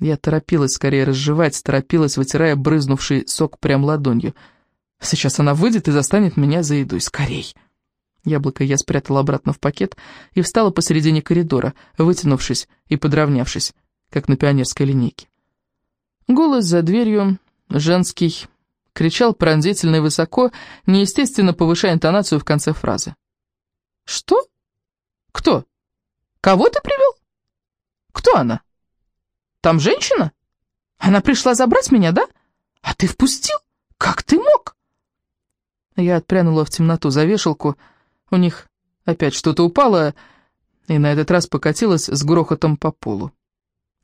Я торопилась скорее разжевать, торопилась, вытирая брызнувший сок прям ладонью. Сейчас она выйдет и застанет меня за едой. Скорей! Яблоко я спрятала обратно в пакет и встала посередине коридора, вытянувшись и подравнявшись, как на пионерской линейке. Голос за дверью, женский, кричал пронзительно и высоко, неестественно повышая интонацию в конце фразы. «Что? Кто? Кого ты привел? Кто она? Там женщина? Она пришла забрать меня, да? А ты впустил? Как ты мог?» Я отпрянула в темноту за вешалку, у них опять что-то упало, и на этот раз покатилось с грохотом по полу.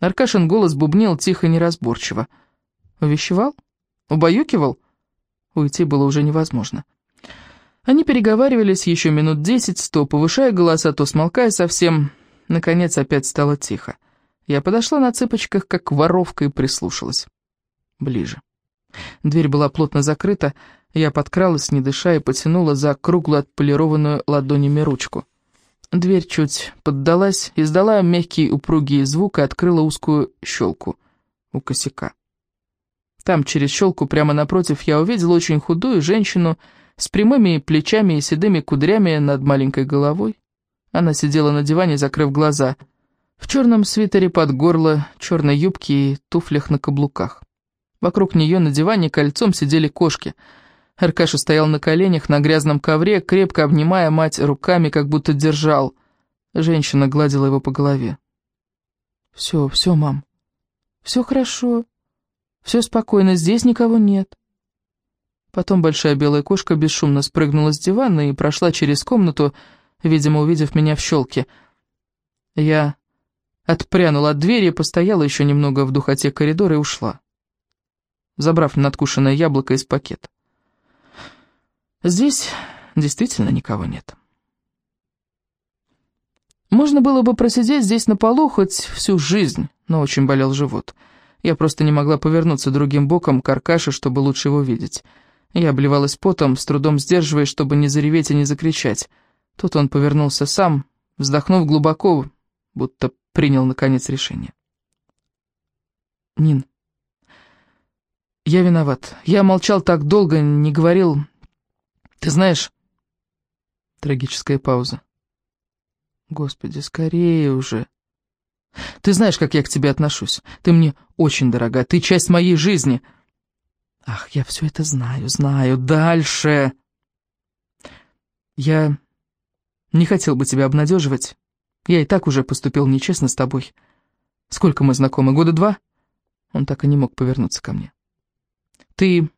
Аркашин голос бубнил тихо и неразборчиво. Увещевал? Убаюкивал? Уйти было уже невозможно. Они переговаривались еще минут десять, то повышая голоса, то смолкая совсем. Наконец опять стало тихо. Я подошла на цыпочках, как воровка, и прислушалась. Ближе. Дверь была плотно закрыта, я подкралась, не дыша, и потянула за круглую отполированную ладонями ручку. Дверь чуть поддалась, издала мягкий упругий звук и открыла узкую щелку у косяка. Там, через щелку, прямо напротив, я увидела очень худую женщину с прямыми плечами и седыми кудрями над маленькой головой. Она сидела на диване, закрыв глаза, в черном свитере под горло, черной юбке и туфлях на каблуках. Вокруг нее на диване кольцом сидели кошки — Аркаша стоял на коленях на грязном ковре, крепко обнимая мать руками, как будто держал. Женщина гладила его по голове. «Все, все, мам. Все хорошо. Все спокойно, здесь никого нет». Потом большая белая кошка бесшумно спрыгнула с дивана и прошла через комнату, видимо, увидев меня в щелке. Я отпрянула от двери, постояла еще немного в духоте коридора и ушла, забрав надкушенное яблоко из пакета. Здесь действительно никого нет. Можно было бы просидеть здесь на полу хоть всю жизнь, но очень болел живот. Я просто не могла повернуться другим боком к Аркаше, чтобы лучше его видеть. Я обливалась потом, с трудом сдерживаясь, чтобы не зареветь и не закричать. Тут он повернулся сам, вздохнув глубоко, будто принял, наконец, решение. «Нин, я виноват. Я молчал так долго, не говорил, ты знаешь...» Трагическая пауза. «Господи, скорее уже!» «Ты знаешь, как я к тебе отношусь. Ты мне очень дорога, ты часть моей жизни!» «Ах, я все это знаю, знаю. Дальше!» «Я не хотел бы тебя обнадеживать. Я и так уже поступил нечестно с тобой. Сколько мы знакомы? Года два?» Он так и не мог повернуться ко мне. «Ты...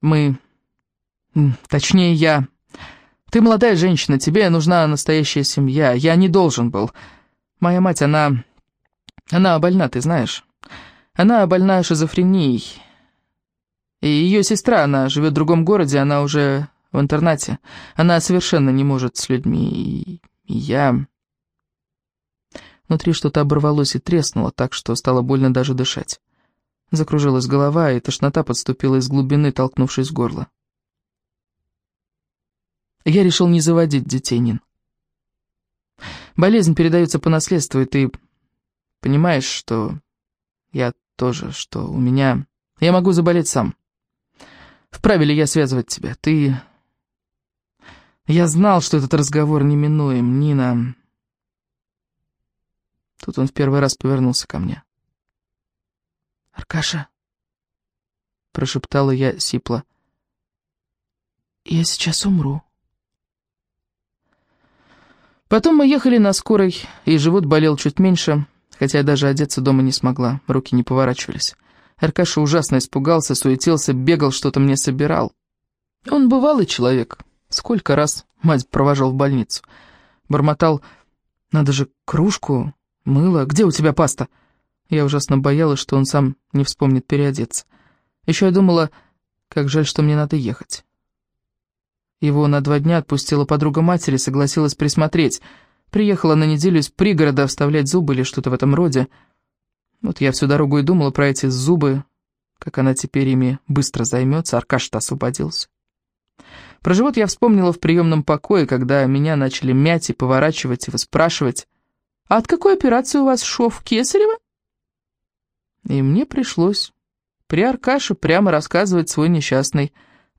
Мы Точнее, я... Ты молодая женщина, тебе нужна настоящая семья. Я не должен был. Моя мать, она... Она больна, ты знаешь. Она больна шизофренией. И ее сестра, она живет в другом городе, она уже в интернате. Она совершенно не может с людьми. Я... Внутри что-то оборвалось и треснуло так, что стало больно даже дышать. Закружилась голова, и тошнота подступила из глубины, толкнувшись в горло. Я решил не заводить детей, Нин. Болезнь передается по наследству, и ты понимаешь, что я тоже, что у меня... Я могу заболеть сам. Вправе ли я связывать тебя? Ты... Я знал, что этот разговор неминуем, Нина. Тут он в первый раз повернулся ко мне. «Аркаша», — прошептала я сипло, — «я сейчас умру». Потом мы ехали на скорой, и живот болел чуть меньше, хотя я даже одеться дома не смогла, руки не поворачивались. Аркаша ужасно испугался, суетился, бегал, что-то мне собирал. Он бывалый человек. Сколько раз мать провожал в больницу. Бормотал, надо же кружку, мыло, где у тебя паста? Я ужасно боялась, что он сам не вспомнит переодеться. Еще я думала, как жаль, что мне надо ехать. Его на два дня отпустила подруга матери, согласилась присмотреть. Приехала на неделю из пригорода вставлять зубы или что-то в этом роде. Вот я всю дорогу и думала про эти зубы, как она теперь ими быстро займется, Аркаш-то освободился. Про живот я вспомнила в приемном покое, когда меня начали мять и поворачивать и выспрашивать. «А от какой операции у вас шов Кесарева?» И мне пришлось при Аркаше прямо рассказывать свой несчастный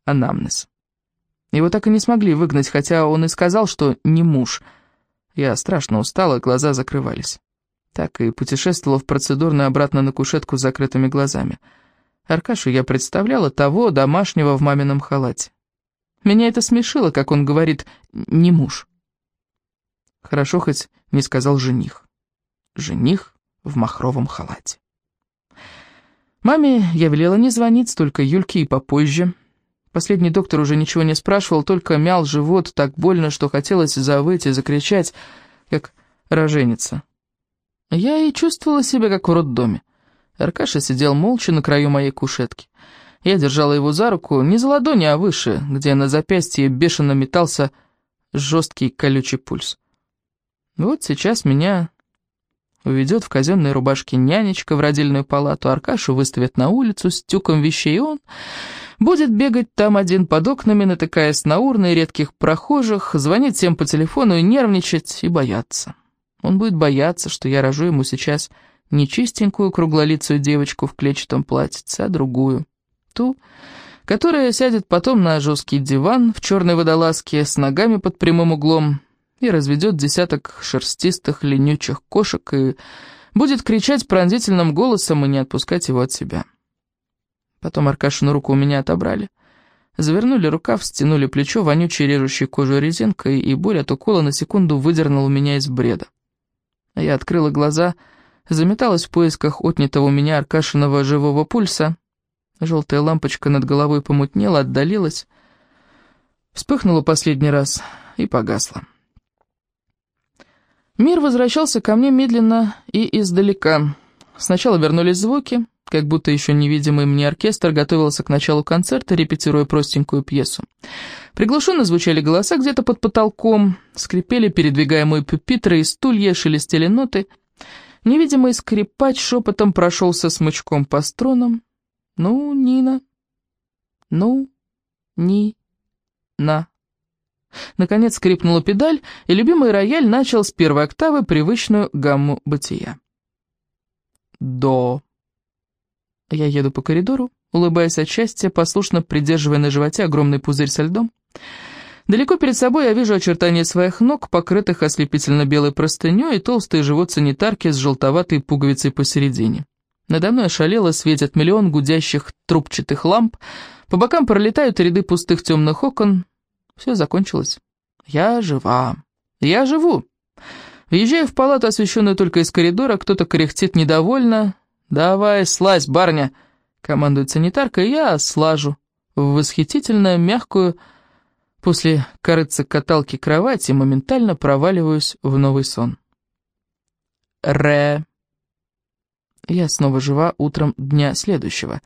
анамнез. Его так и не смогли выгнать, хотя он и сказал, что не муж. Я страшно устала, глаза закрывались. Так и путешествовала в процедурную обратно на кушетку с закрытыми глазами. Аркашу я представляла того, домашнего в мамином халате. Меня это смешило, как он говорит, не муж. Хорошо хоть не сказал жених. Жених в махровом халате. Маме я велела не звонить, только Юльке и попозже. Последний доктор уже ничего не спрашивал, только мял живот так больно, что хотелось завыть и закричать, как роженица. Я и чувствовала себя как в роддоме. Аркаша сидел молча на краю моей кушетки. Я держала его за руку, не за ладони, а выше, где на запястье бешено метался жесткий колючий пульс. Вот сейчас меня уведет в казенной рубашке нянечка в родильную палату, Аркашу выставят на улицу с тюком вещей, и он будет бегать там один под окнами, натыкаясь на урны редких прохожих, звонить всем по телефону и нервничать, и бояться. Он будет бояться, что я рожу ему сейчас не чистенькую круглолицую девочку в клетчатом платьице, а другую. Ту, которая сядет потом на жесткий диван в черной водолазке с ногами под прямым углом и разведет десяток шерстистых ленючих кошек и будет кричать пронзительным голосом и не отпускать его от себя. Потом Аркашину руку у меня отобрали. Завернули рукав, стянули плечо вонючей режущей кожу резинкой, и боль от укола на секунду выдернула меня из бреда. Я открыла глаза, заметалась в поисках отнятого у меня Аркашиного живого пульса. Желтая лампочка над головой помутнела, отдалилась, вспыхнула последний раз и погасла. Мир возвращался ко мне медленно и издалека. Сначала вернулись звуки, как будто еще невидимый мне оркестр готовился к началу концерта, репетируя простенькую пьесу. Приглушенно звучали голоса где-то под потолком, скрипели передвигаемые пюпитры и стулья, шелестели ноты. Невидимый скрипач шепотом прошелся смычком по струнам. «Ну, Нина, ну, Ни, на». Наконец скрипнула педаль, и любимый рояль начал с первой октавы привычную гамму бытия. До. Я еду по коридору, улыбаясь от счастья, послушно придерживая на животе огромный пузырь со льдом. Далеко перед собой я вижу очертания своих ног, покрытых ослепительно-белой простыней, и толстый живот санитарки с желтоватой пуговицей посередине. Надо мной ошалело светят миллион гудящих трубчатых ламп, по бокам пролетают ряды пустых темных окон. Все закончилось. Я жива. Я живу. Въезжаю в палату, освещенную только из коридора, кто-то кряхтит недовольно, «Давай, слазь, барня!» — командует санитарка, и я слажу в восхитительно мягкую, после корыца каталки кровати, моментально проваливаюсь в новый сон. Ре. Я снова жива утром дня следующего.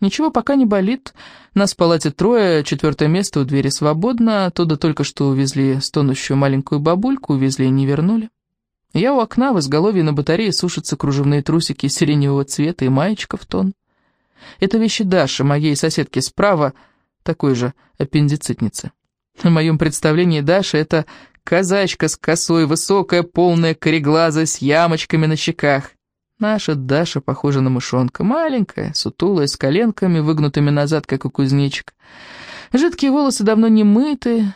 Ничего пока не болит. Нас в палате трое, четвертое место у двери свободно. Оттуда только что увезли стонущую маленькую бабульку, увезли и не вернули. Я у окна, в изголовье на батарее сушатся кружевные трусики сиреневого цвета и маечка в тон. Это вещи Даши, моей соседки справа, такой же аппендицитницы. В моем представлении Даша — это казачка с косой, высокая, полная, кореглазая, с ямочками на щеках. Наша Даша похожа на мышонка, маленькая, сутулая, с коленками, выгнутыми назад, как у кузнечик. Жидкие волосы давно не мыты,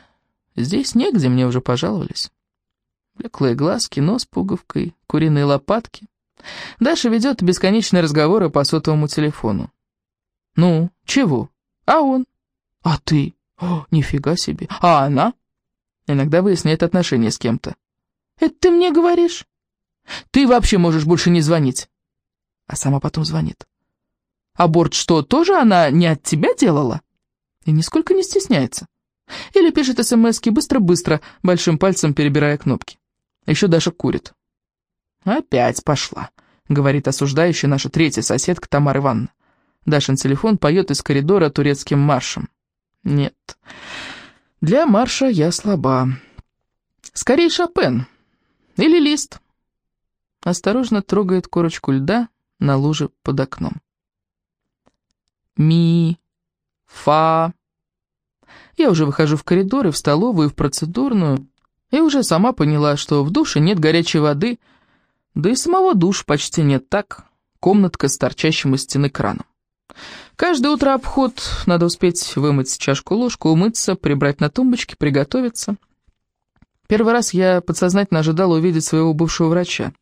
здесь негде мне уже пожаловались. Блеклые глазки, нос пуговкой, куриные лопатки. Даша ведет бесконечные разговоры по сотовому телефону. «Ну, чего? А он? А ты? О, нифига себе! А она?» Иногда выясняет отношения с кем-то. «Это ты мне говоришь? Ты вообще можешь больше не звонить!» А сама потом звонит. «Аборт что, тоже она не от тебя делала?» И нисколько не стесняется. Или пишет смски быстро-быстро, большим пальцем перебирая кнопки. Еще Даша курит. «Опять пошла», — говорит осуждающая наша третья соседка Тамара Ивановна. Дашин телефон поет из коридора турецким маршем. «Нет, для марша я слаба. Скорее Шопен. Или Лист». Осторожно трогает корочку льда на луже под окном. Ми, фа. Я уже выхожу в коридор и в столовую, и в процедурную. И уже сама поняла, что в душе нет горячей воды, да и самого душ почти нет так, комнатка с торчащим из стены краном. Каждое утро обход, надо успеть вымыть чашку-ложку, умыться, прибрать на тумбочке, приготовиться. Первый раз я подсознательно ожидала увидеть своего бывшего врача.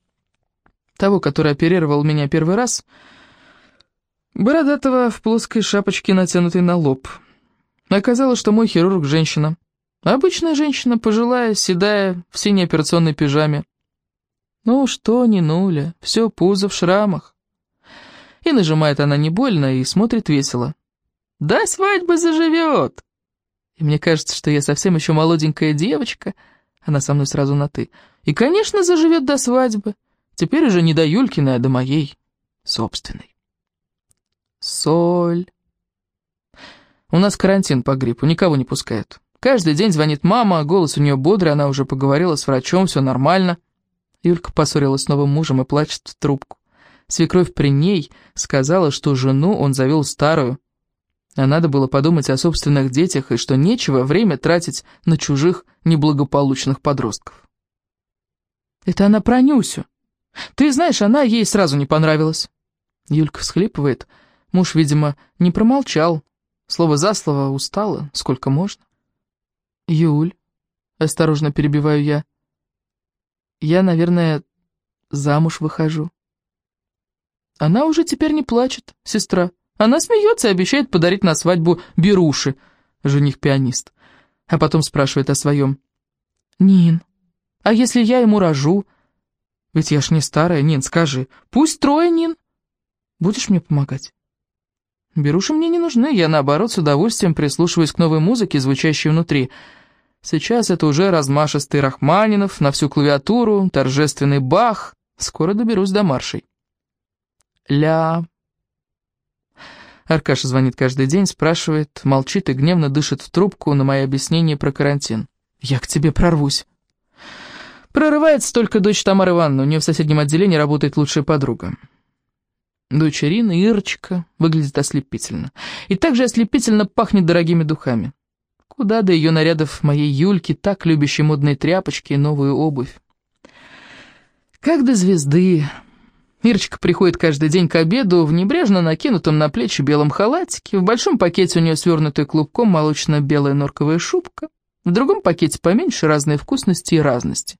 Того, который оперировал меня первый раз, бородатого в плоской шапочке, натянутой на лоб. Оказалось, что мой хирург – женщина. Обычная женщина, пожилая, седая, в синей операционной пижаме. Ну что, не нуля, все пузо в шрамах. И нажимает она не больно и смотрит весело. «Да свадьба заживет!» И мне кажется, что я совсем еще молоденькая девочка, она со мной сразу на «ты». И, конечно, заживет до свадьбы. Теперь уже не до Юлькиной, а до моей собственной. Соль. У нас карантин по гриппу, никого не пускают. Каждый день звонит мама, голос у нее бодрый, она уже поговорила с врачом, все нормально. Юлька поссорилась с новым мужем и плачет в трубку. Свекровь при ней сказала, что жену он завел старую, а надо было подумать о собственных детях и что нечего время тратить на чужих неблагополучных подростков. Это она про Нюсю. Ты знаешь, она ей сразу не понравилась. Юлька всхлипывает. Муж, видимо, не промолчал. Слово за слово устала, сколько можно. Юль, осторожно перебиваю я. Я, наверное, замуж выхожу. Она уже теперь не плачет, сестра. Она смеется и обещает подарить на свадьбу беруши, жених-пианист. А потом спрашивает о своем. «Нин, а если я ему рожу? Ведь я ж не старая, Нин, скажи. Пусть трое, Нин. Будешь мне помогать?» Беруши мне не нужны, я, наоборот, с удовольствием прислушиваюсь к новой музыке, звучащей внутри. Сейчас это уже размашистый Рахманинов на всю клавиатуру, торжественный Бах. Скоро доберусь до маршей. Ля. Аркаша звонит каждый день, спрашивает, молчит и гневно дышит в трубку на мои объяснения про карантин. Я к тебе прорвусь. Прорывается только дочь Тамары Ивановны, у нее в соседнем отделении работает лучшая подруга. Дочь Ирина, Ирочка, выглядит ослепительно. И также ослепительно пахнет дорогими духами. Куда до ее нарядов моей Юльки, так любящей модные тряпочки и новую обувь. Как до звезды, Ирочка приходит каждый день к обеду в небрежно накинутом на плечи белом халатике, в большом пакете у нее свернутый клубком молочно-белая норковая шубка, в другом пакете поменьше разные вкусности и разности.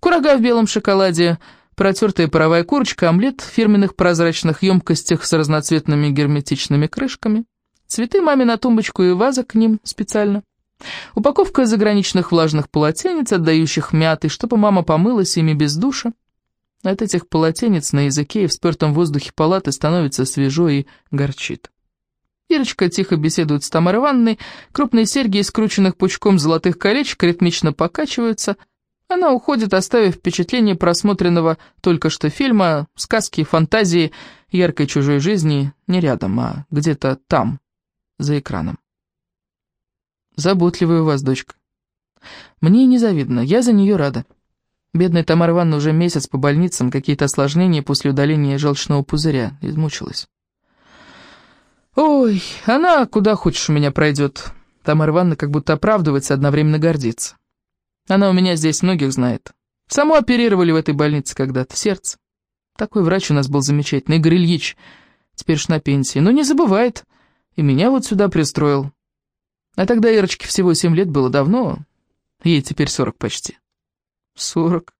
Курага в белом шоколаде, протертая паровая курочка, омлет в фирменных прозрачных емкостях с разноцветными герметичными крышками, цветы маме на тумбочку и ваза к ним специально. Упаковка заграничных влажных полотенец, отдающих мятой, чтобы мама помылась ими без душа. От этих полотенец на языке и в спертом воздухе палаты становится свежо и горчит. Ирочка тихо беседует с Тамарой Ивановной, крупные серьги из скрученных пучком золотых колечек ритмично покачиваются. Она уходит, оставив впечатление просмотренного только что фильма, сказки, фантазии, яркой чужой жизни не рядом, а где-то там, за экраном. Заботливая у вас дочка. Мне незавидно, я за нее рада. Бедная Тамара Ивановна уже месяц по больницам, какие-то осложнения после удаления желчного пузыря, измучилась. «Ой, она куда хочешь у меня пройдет». Тамара Ивановна как будто оправдывается, одновременно гордится. Она у меня здесь многих знает. Саму оперировали в этой больнице когда-то, в сердце. Такой врач у нас был замечательный, Игорь Ильич, теперь ж на пенсии. Но не забывает, и меня вот сюда пристроил. А тогда Ирочке всего семь лет было давно, ей теперь сорок почти. Сорок.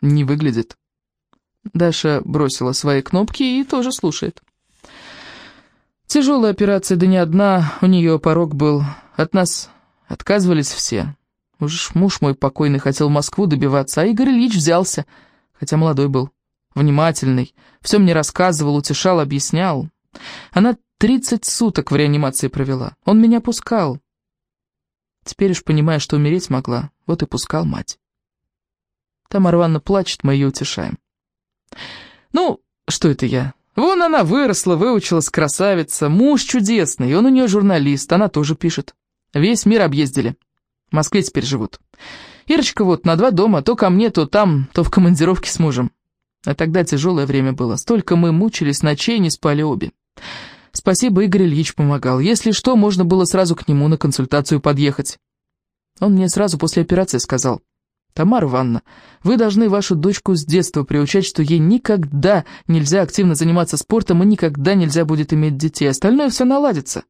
Не выглядит. Даша бросила свои кнопки и тоже слушает. Тяжелая операция, да не одна, у нее порог был. От нас отказывались все. Уж муж мой покойный хотел Москву добиваться, а Игорь Ильич взялся, хотя молодой был, внимательный, все мне рассказывал, утешал, объяснял. Она тридцать суток в реанимации провела, он меня пускал. Теперь уж понимая, что умереть могла, вот и пускал мать. Тамара Ивановна плачет, мы ее утешаем. Ну, что это я? Вон она выросла, выучилась, красавица, муж чудесный, он у нее журналист, она тоже пишет. Весь мир объездили. В Москве теперь живут. Ирочка вот на два дома, то ко мне, то там, то в командировке с мужем. А тогда тяжелое время было, столько мы мучились, ночей не спали обе. Спасибо, Игорь Ильич помогал. Если что, можно было сразу к нему на консультацию подъехать. Он мне сразу после операции сказал, Тамара Ивановна, вы должны вашу дочку с детства приучать, что ей никогда нельзя активно заниматься спортом и никогда нельзя будет иметь детей. Остальное все наладится.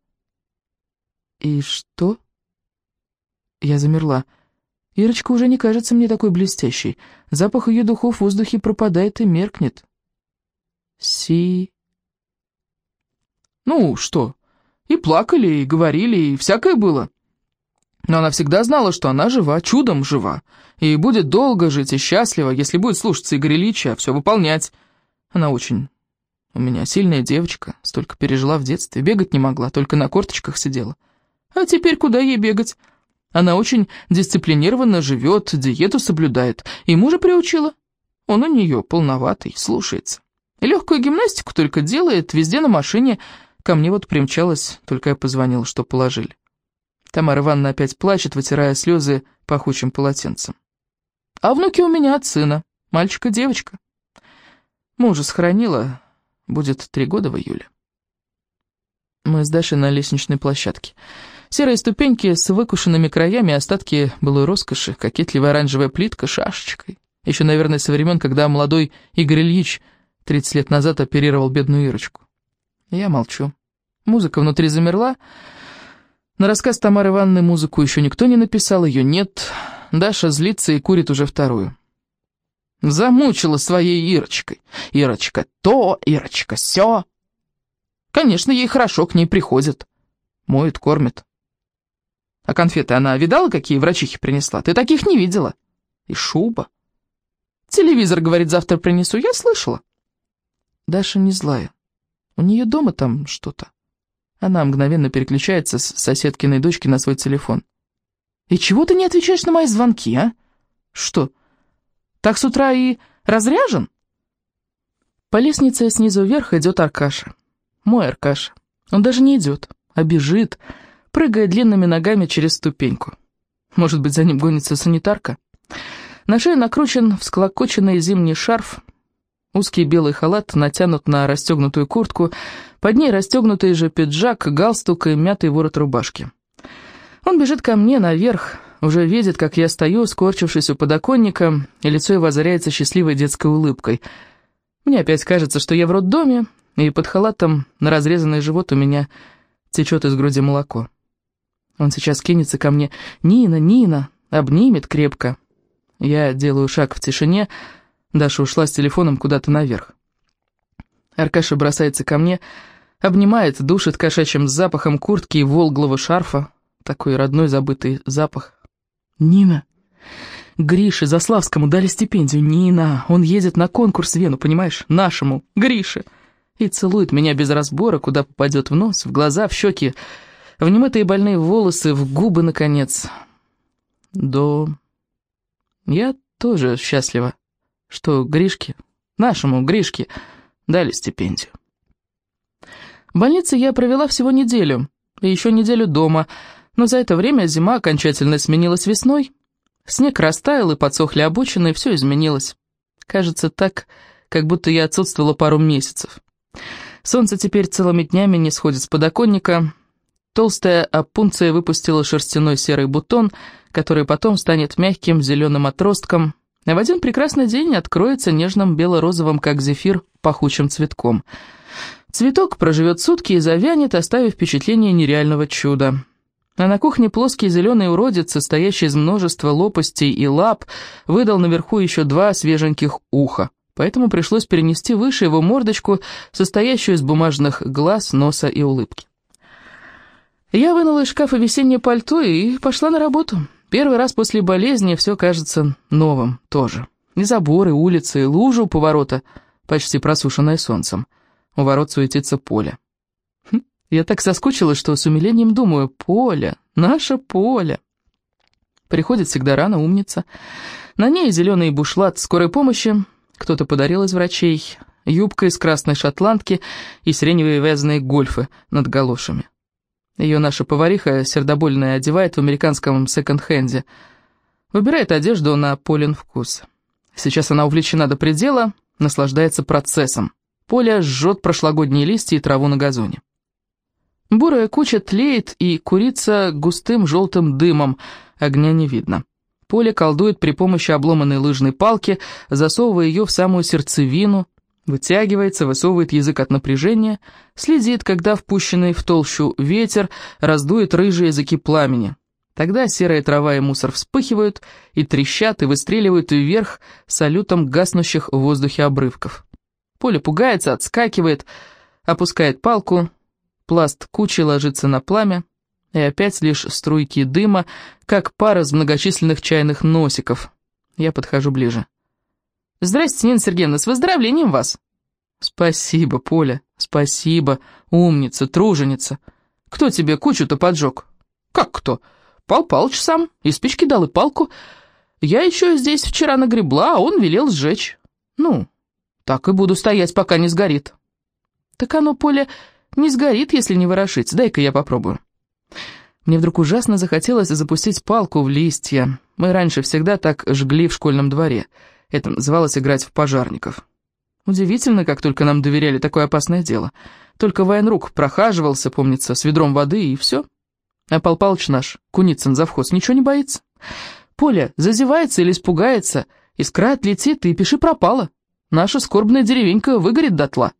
И что? Я замерла. Ирочка уже не кажется мне такой блестящей. Запах ее духов в воздухе пропадает и меркнет. Си... Ну, что? И плакали, и говорили, и всякое было. Но она всегда знала, что она жива, чудом жива, и будет долго жить и счастлива, если будет слушаться Игоря Ильича, все выполнять. Она очень... У меня сильная девочка, столько пережила в детстве, бегать не могла, только на корточках сидела. А теперь куда ей бегать? Она очень дисциплинированно живет, диету соблюдает, и мужа приучила. Он у нее полноватый, слушается. Легкую гимнастику только делает, везде на машине. Ко мне вот примчалась, только я позвонила, что положили. Тамара Ивановна опять плачет, вытирая слезы пахучим полотенцем. А внуки у меня от сына, мальчик и девочка. Мужа сохранила, будет три года в июле. Мы с Дашей на лестничной площадке. Серые ступеньки с выкушенными краями, остатки былой роскоши, кокетливая оранжевая плитка шашечкой. Еще, наверное, со времен, когда молодой Игорь Ильич 30 лет назад оперировал бедную Ирочку. Я молчу. Музыка внутри замерла, на рассказ Тамары Ивановны музыку еще никто не написал, ее нет. Даша злится и курит уже вторую. Замучила своей Ирочкой. Ирочка то, Ирочка все. Конечно, ей хорошо, к ней приходят. Моют, кормят. А конфеты она видала, какие врачихи принесла? Ты таких не видела. И шуба. Телевизор, говорит, завтра принесу. Я слышала. Даша не злая. У нее дома там что-то. Она мгновенно переключается с соседкиной дочки на свой телефон. «И чего ты не отвечаешь на мои звонки, а? Что, так с утра и разряжен?» По лестнице снизу вверх идет Аркаша. Мой Аркаша. Он даже не идет, а бежит, прыгая длинными ногами через ступеньку. Может быть, за ним гонится санитарка? На шее накручен всклокоченный зимний шарф, Узкий белый халат натянут на расстегнутую куртку, под ней расстегнутый же пиджак, галстук и мятый ворот рубашки. Он бежит ко мне наверх, уже видит, как я стою, скорчившись у подоконника, и лицо его озаряется счастливой детской улыбкой. Мне опять кажется, что я в роддоме, и под халатом на разрезанный живот у меня течет из груди молоко. Он сейчас кинется ко мне «Нина, Нина!» обнимет крепко. Я делаю шаг в тишине, Даша ушла с телефоном куда-то наверх. Аркаша бросается ко мне, обнимает, душит кошачьим запахом куртки и волглого шарфа. Такой родной забытый запах. «Нина!» Грише Заславскому дали стипендию. Нина, он едет на конкурс в Вену, понимаешь? Нашему, Грише. И целует меня без разбора, куда попадет в нос, в глаза, в щеки, в немытые больные волосы, в губы, наконец. До... Я тоже счастлива что Гришке, нашему Гришке, дали стипендию. В больнице я провела всего неделю, и еще неделю дома, но за это время зима окончательно сменилась весной. Снег растаял, и подсохли обочины, и все изменилось. Кажется так, как будто я отсутствовала пару месяцев. Солнце теперь целыми днями не сходит с подоконника. Толстая опунция выпустила шерстяной серый бутон, который потом станет мягким зеленым отростком, а в один прекрасный день откроется нежным бело-розовым, как зефир, пахучим цветком. Цветок проживет сутки и завянет, оставив впечатление нереального чуда. А на кухне плоский зеленый уродец, состоящий из множества лопастей и лап, выдал наверху еще два свеженьких уха, поэтому пришлось перенести выше его мордочку, состоящую из бумажных глаз, носа и улыбки. Я вынула из шкафа весеннее пальто и пошла на работу. Первый раз после болезни все кажется новым тоже. И заборы, улицы, и лужа у поворота, почти просушенная солнцем. У ворот суетится поле. Хм, я так соскучилась, что с умилением думаю, поле, наше поле. Приходит всегда рано умница. На ней зеленый бушлат скорой помощи, кто-то подарил из врачей, юбка из красной шотландки и сиреневые вязаные гольфы над галошами. Ее наша повариха сердобольная одевает в американском секонд-хенде. Выбирает одежду на Полин вкус. Сейчас она увлечена до предела, наслаждается процессом. Поля жжет прошлогодние листья и траву на газоне. Бурая куча тлеет и курится густым желтым дымом, огня не видно. Поля колдует при помощи обломанной лыжной палки, засовывая ее в самую сердцевину, вытягивается, высовывает язык от напряжения, следит, когда впущенный в толщу ветер раздует рыжие языки пламени. Тогда серая трава и мусор вспыхивают и трещат, и выстреливают вверх салютом гаснущих в воздухе обрывков. Поля пугается, отскакивает, опускает палку, пласт кучи ложится на пламя, и опять лишь струйки дыма, как пара из многочисленных чайных носиков. Я подхожу ближе. «Здрасте, Нина Сергеевна, с выздоровлением вас!» «Спасибо, Поля, спасибо, умница, труженица. Кто тебе кучу-то поджег?» «Как кто? Пал Палыч сам, и спички дал, и палку. Я еще здесь вчера нагребла, а он велел сжечь. Ну, так и буду стоять, пока не сгорит». «Так оно, Поля, не сгорит, если не ворошить. Дай-ка я попробую». Мне вдруг ужасно захотелось запустить палку в листья. Мы раньше всегда так жгли в школьном дворе. Это называлось играть в пожарников. Удивительно, как только нам доверяли такое опасное дело. Только военрук прохаживался, помнится, с ведром воды, и все. А Пал Палыч наш, Куницын завхоз, ничего не боится. Поля зазевается или испугается, искра отлетит, и пиши пропало. Наша скорбная деревенька выгорит дотла.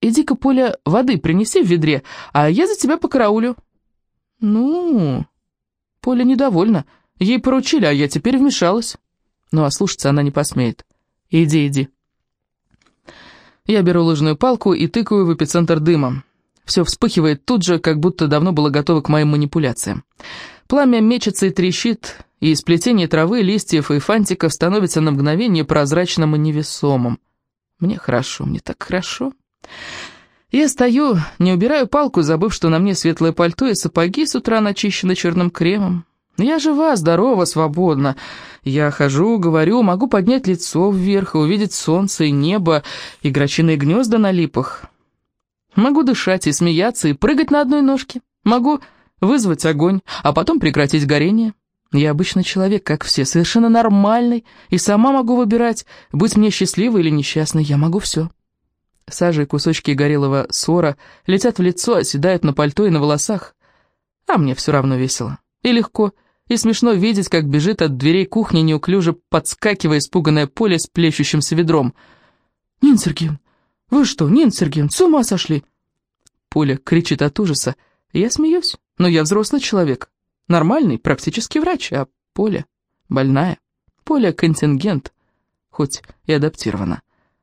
Иди-ка, Поля, воды принеси в ведре, а я за тебя покараулю. «Ну...» Поля недовольна. Ей поручили, а я теперь вмешалась. Ну, а слушаться она не посмеет. Иди, иди. Я беру лыжную палку и тыкаю в эпицентр дыма. Все вспыхивает тут же, как будто давно было готово к моим манипуляциям. Пламя мечется и трещит, и сплетение травы, листьев и фантиков становится на мгновение прозрачным и невесомым. Мне хорошо, мне так хорошо. Я стою, не убираю палку, забыв, что на мне светлое пальто и сапоги с утра начищены черным кремом. Я жива, здорова, свободна. Я хожу, говорю, могу поднять лицо вверх и увидеть солнце и небо, и грачиные гнезда на липах. Могу дышать и смеяться, и прыгать на одной ножке. Могу вызвать огонь, а потом прекратить горение. Я обычный человек, как все, совершенно нормальный, и сама могу выбирать, быть мне счастливой или несчастной. Я могу все. Сажа и кусочки горелого сора летят в лицо, оседают на пальто и на волосах. А мне все равно весело. И легко, и смешно видеть, как бежит от дверей кухни, неуклюже подскакивая испуганное поле с плещущимся ведром. «Нин Сергеевна, вы что, Нин Сергеевна, с ума сошли?» Поля кричит от ужаса. Я смеюсь, но я взрослый человек. Нормальный, практически врач, а Поля больная. Поля контингент, хоть и адаптирована.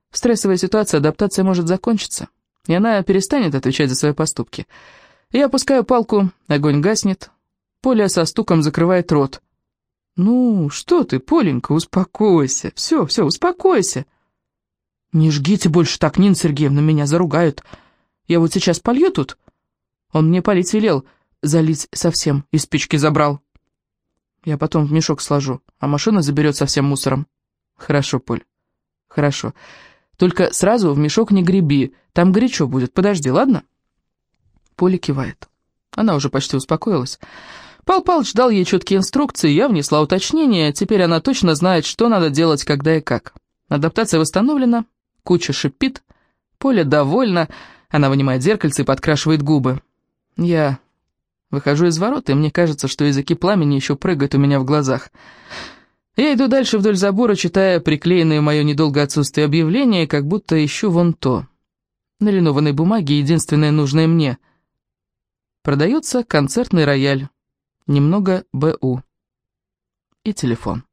В стрессовой ситуации адаптация может закончиться, и она перестанет отвечать за свои поступки. Я опускаю палку, огонь гаснет, Поля со стуком закрывает рот. «Ну, что ты, Поленька, успокойся. Все, все, успокойся». «Не жгите больше так, Нина Сергеевна, меня заругают. Я вот сейчас полью тут». Он мне полить велел, залить совсем, из спички забрал. Я потом в мешок сложу, а машина заберет со всем мусором. Хорошо, Поль, хорошо. Только сразу в мешок не греби, там горячо будет, подожди, ладно?» Поля кивает. Она уже почти успокоилась. Пал Палыч дал ей четкие инструкции, я внесла уточнения, теперь она точно знает, что надо делать, когда и как. Адаптация восстановлена, куча шипит, Поля довольна, она вынимает зеркальце и подкрашивает губы. Я выхожу из ворот, и мне кажется, что языки пламени еще прыгают у меня в глазах. Я иду дальше вдоль забора, читая приклеенное мое недолгое отсутствие объявление, как будто ищу вон то. На линованной бумаге единственное нужное мне. Продается концертный рояль, немного БУ и телефон.